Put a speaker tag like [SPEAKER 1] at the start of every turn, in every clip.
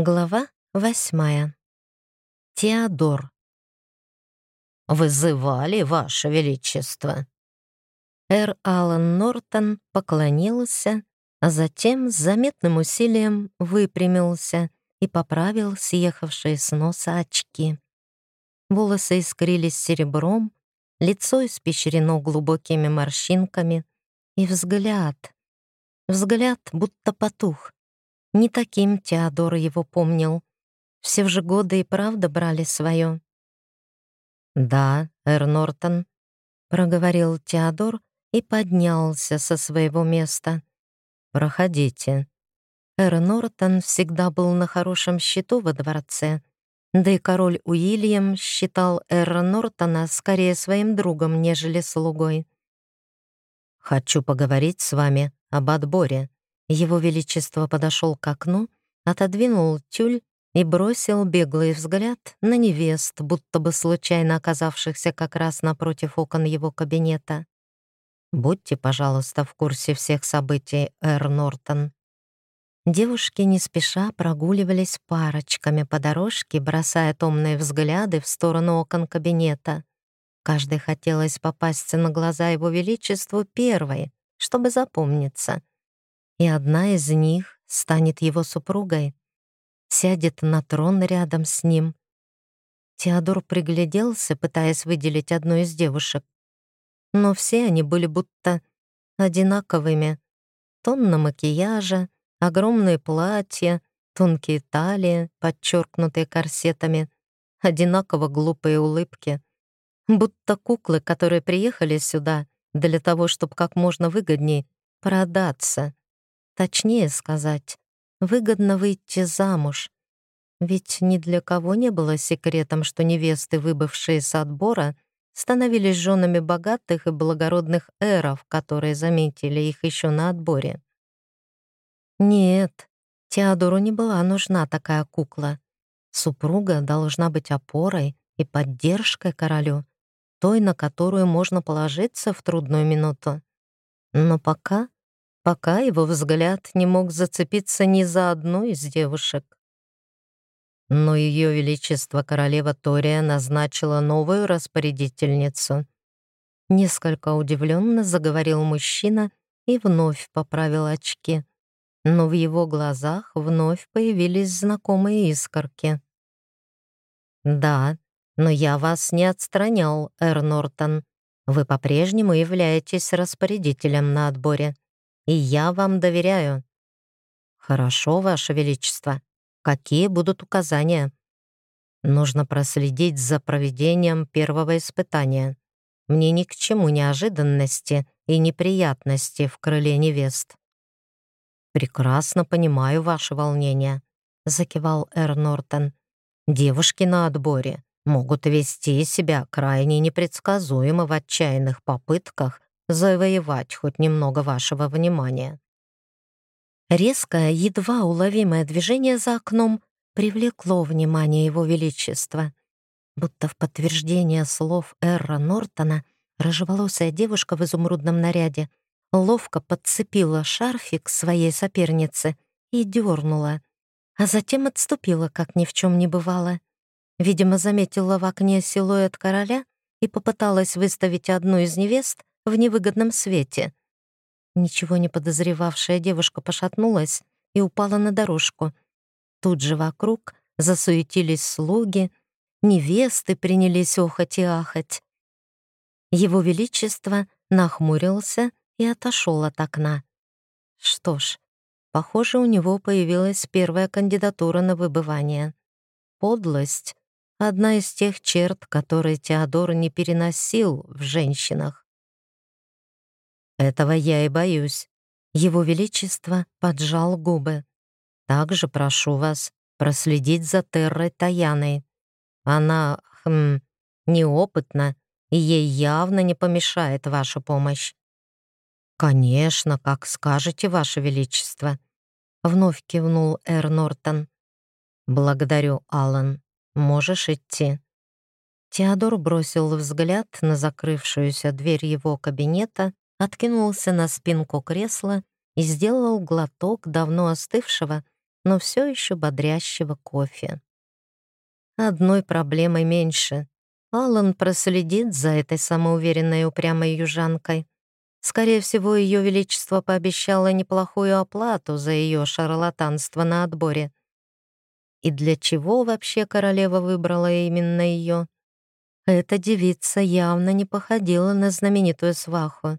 [SPEAKER 1] Глава восьмая. Теодор.
[SPEAKER 2] «Вызывали, Ваше Величество!»
[SPEAKER 1] Эр Аллан Нортон поклонился, а затем с заметным усилием выпрямился и поправил съехавшие с носа очки. Волосы искрились серебром, лицо испещрено глубокими морщинками, и взгляд, взгляд будто потух — не таким Теодор его помнил. Все же годы и правда брали свое.
[SPEAKER 2] «Да, Эр Нортон», — проговорил Теодор и поднялся со своего места. «Проходите».
[SPEAKER 1] Эр Нортон всегда был на хорошем счету во дворце, да и король Уильям считал Эра Нортона скорее своим другом, нежели слугой.
[SPEAKER 2] «Хочу поговорить с вами об отборе»,
[SPEAKER 1] его Величество подошел к окну, отодвинул тюль и бросил беглый взгляд на невест, будто бы случайно оказавшихся как раз напротив окон его кабинета. «Будьте, пожалуйста, в курсе всех событий, Эр Нортон». Девушки не спеша прогуливались парочками по дорожке, бросая томные взгляды в сторону окон кабинета. Каждой хотелось попасть на глаза его величеству первой, чтобы запомниться и одна из них станет его супругой, сядет на трон рядом с ним. Теодор пригляделся, пытаясь выделить одну из девушек. Но все они были будто одинаковыми. Тонна макияжа, огромные платья, тонкие талии, подчеркнутые корсетами, одинаково глупые улыбки. Будто куклы, которые приехали сюда для того, чтобы как можно выгоднее продаться. Точнее сказать, выгодно выйти замуж. Ведь ни для кого не было секретом, что невесты, выбывшие с отбора, становились женами богатых и благородных эров, которые заметили их еще на отборе. Нет, Теодору не была нужна такая кукла. Супруга должна быть опорой и поддержкой королю, той, на которую можно положиться в трудную минуту. Но пока пока его взгляд не мог зацепиться ни за одну из девушек. Но Ее Величество Королева Тория назначила новую распорядительницу. Несколько удивленно заговорил мужчина и вновь поправил очки. Но в его глазах вновь появились знакомые искорки. «Да, но я вас не отстранял, Эр Нортон. Вы по-прежнему являетесь распорядителем на отборе и я вам доверяю». «Хорошо, Ваше Величество. Какие будут указания?» «Нужно проследить за проведением первого испытания. Мне ни к чему неожиданности и неприятности в крыле невест». «Прекрасно понимаю ваше волнение», — закивал Эр Нортон. «Девушки на отборе могут вести себя крайне непредсказуемо в отчаянных попытках завоевать хоть немного вашего внимания. Резкое, едва уловимое движение за окном привлекло внимание Его Величества. Будто в подтверждение слов Эрра Нортона рыжеволосая девушка в изумрудном наряде ловко подцепила шарфик своей соперницы и дернула, а затем отступила, как ни в чем не бывало. Видимо, заметила в окне силуэт короля и попыталась выставить одну из невест в невыгодном свете. Ничего не подозревавшая девушка пошатнулась и упала на дорожку. Тут же вокруг засуетились слуги, невесты принялись охать и ахать. Его Величество нахмурился и отошел от окна. Что ж, похоже, у него появилась первая кандидатура на выбывание. Подлость — одна из тех черт, которые Теодор не переносил в женщинах. Этого я и боюсь. Его Величество поджал губы. Также прошу вас проследить за Террой Таяной. Она, хм, неопытна, и ей явно не помешает ваша помощь. «Конечно, как скажете, Ваше Величество», — вновь кивнул Эр Нортон. «Благодарю, Аллан. Можешь идти». Теодор бросил взгляд на закрывшуюся дверь его кабинета откинулся на спинку кресла и сделал глоток давно остывшего, но все еще бодрящего кофе. Одной проблемой меньше. Алан проследит за этой самоуверенной упрямой южанкой. Скорее всего, Ее Величество пообещало неплохую оплату за ее шарлатанство на отборе. И для чего вообще королева выбрала именно ее? Эта девица явно не походила на знаменитую сваху.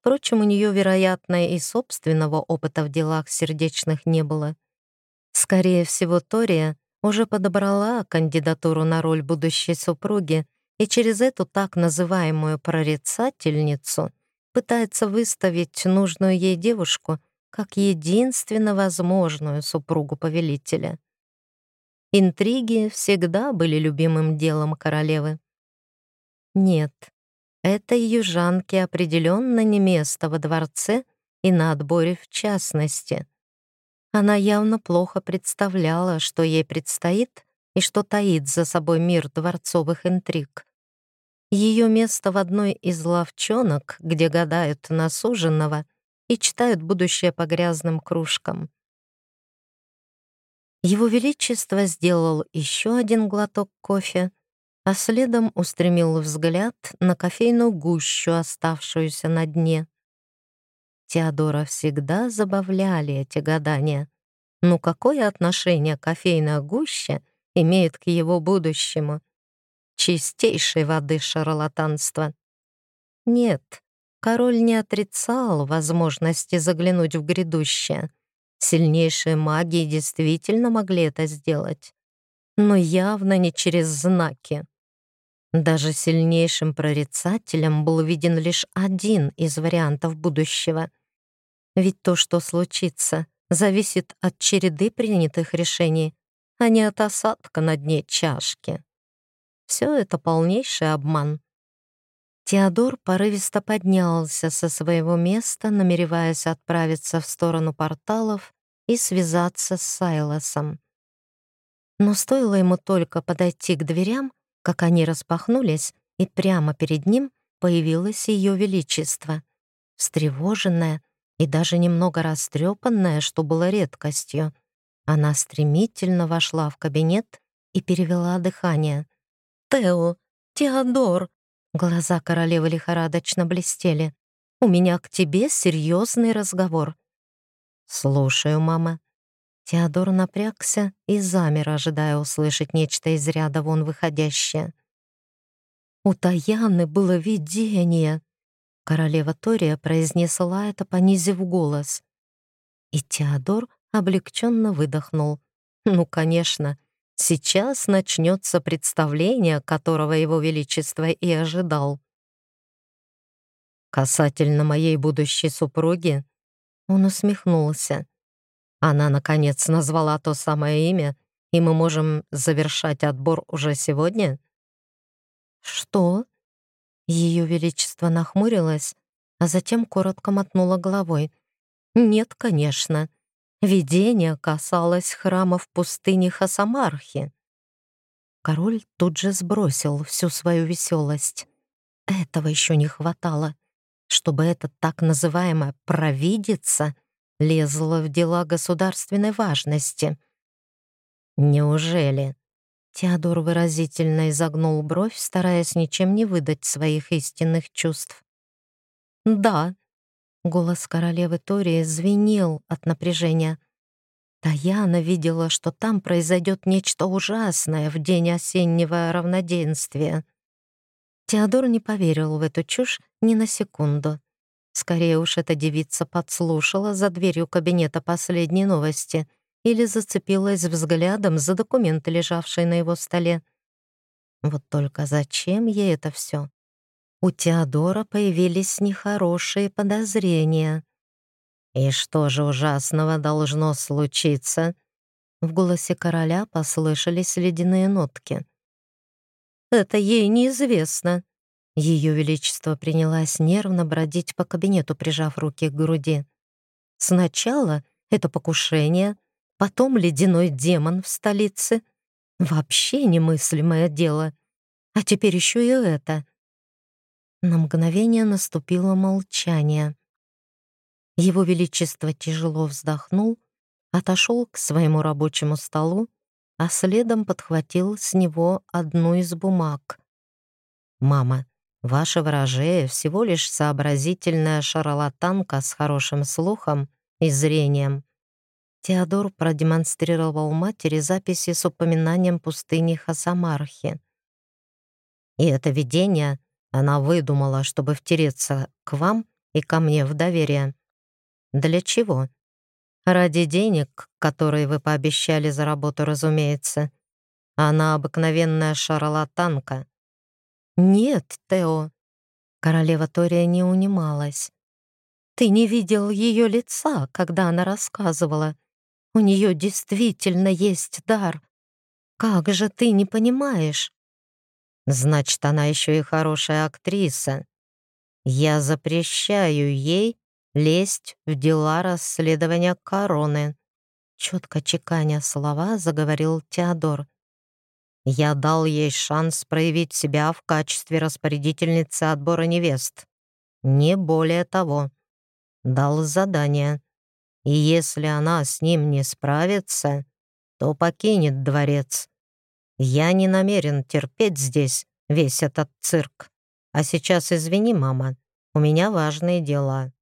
[SPEAKER 1] Впрочем, у нее, вероятно, и собственного опыта в делах сердечных не было. Скорее всего, Тория уже подобрала кандидатуру на роль будущей супруги и через эту так называемую прорицательницу пытается выставить нужную ей девушку как единственно возможную супругу повелителя. Интриги всегда были любимым делом королевы. Нет, этой южанке определенно не место во дворце и на отборе в частности. Она явно плохо представляла, что ей предстоит и что таит за собой мир дворцовых интриг. Ее место в одной из ловчонок, где гадают на суженного и читают будущее по грязным кружкам. Его Величество сделал еще один глоток кофе, а следом устремил взгляд на кофейную гущу, оставшуюся на дне. Теодора всегда забавляли эти гадания. Ну какое отношение кофейная гуща имеет к его будущему? Чистейшей воды шарлатанства. Нет, король не отрицал возможности заглянуть в грядущее. Сильнейшие маги действительно могли это сделать, но явно не через знаки. Даже сильнейшим прорицателем был виден лишь один из вариантов будущего. Ведь то, что случится, зависит от череды принятых решений, а не от осадка на дне чашки. Все это полнейший обман. Теодор порывисто поднялся со своего места, намереваясь отправиться в сторону порталов и связаться с Сайлосом. Но стоило ему только подойти к дверям, как они распахнулись, и прямо перед ним появилось Ее Величество, встревоженное и даже немного растрепанная, что было редкостью. Она стремительно вошла в кабинет и перевела дыхание. «Тео! Теодор!» Глаза королевы лихорадочно блестели. «У меня к тебе серьезный разговор». «Слушаю, мама». Теодор напрягся и замер, ожидая услышать нечто из ряда вон выходящее. У Таяны было видение. Королева Тория произнесла это, понизив голос. И Теодор облегченно выдохнул. «Ну, конечно, Сейчас начнется представление, которого его величество и ожидал. Касательно моей будущей супруги, он усмехнулся. Она, наконец, назвала то самое имя, и мы можем завершать отбор уже сегодня? Что? Ее величество нахмурилось, а затем коротко мотнула головой. Нет, конечно. Видение касалось храма в пустыне Хасамархи. Король тут же сбросил всю свою веселость. Этого еще не хватало, чтобы эта так называемая «провидица» лезла в дела государственной важности. «Неужели?» Теодор выразительно изогнул бровь, стараясь ничем не выдать своих истинных чувств. «Да», Голос королевы Тории звенел от напряжения. Таяна видела, что там произойдет нечто ужасное в день осеннего равноденствия. Теодор не поверил в эту чушь ни на секунду. Скорее уж эта девица подслушала за дверью кабинета последней новости или зацепилась взглядом за документы, лежавшие на его столе. Вот только зачем ей это все? у Теодора появились нехорошие подозрения. «И что же ужасного должно случиться?» В голосе короля послышались ледяные нотки. «Это ей неизвестно». Ее Величество принялась нервно бродить по кабинету, прижав руки к груди. «Сначала это покушение, потом ледяной демон в столице. Вообще немыслимое дело. А теперь еще и это. На мгновение наступило молчание. Его Величество тяжело вздохнул, отошел к своему рабочему столу, а следом подхватил с него одну из бумаг. «Мама, ваша ворожея всего лишь сообразительная шарлатанка с хорошим слухом и зрением». Теодор продемонстрировал матери записи с упоминанием пустыни Хасамархи. И это видение она выдумала, чтобы втереться к вам и ко мне в доверие. Для чего? Ради денег, которые вы пообещали за работу, разумеется. Она обыкновенная шарлатанка. Нет, Тео. Королева Тория не унималась. Ты не видел ее лица, когда она рассказывала. У нее действительно есть дар. Как же ты не понимаешь? Значит, она еще и хорошая актриса. Я запрещаю ей лезть в дела расследования короны. Четко чеканя слова, заговорил Теодор. Я дал ей шанс проявить себя в качестве распорядительницы отбора невест. Не более того. Дал задание. И если она с ним не справится, то покинет дворец. Я не намерен терпеть здесь весь этот цирк. А сейчас извини, мама, у меня важные дела.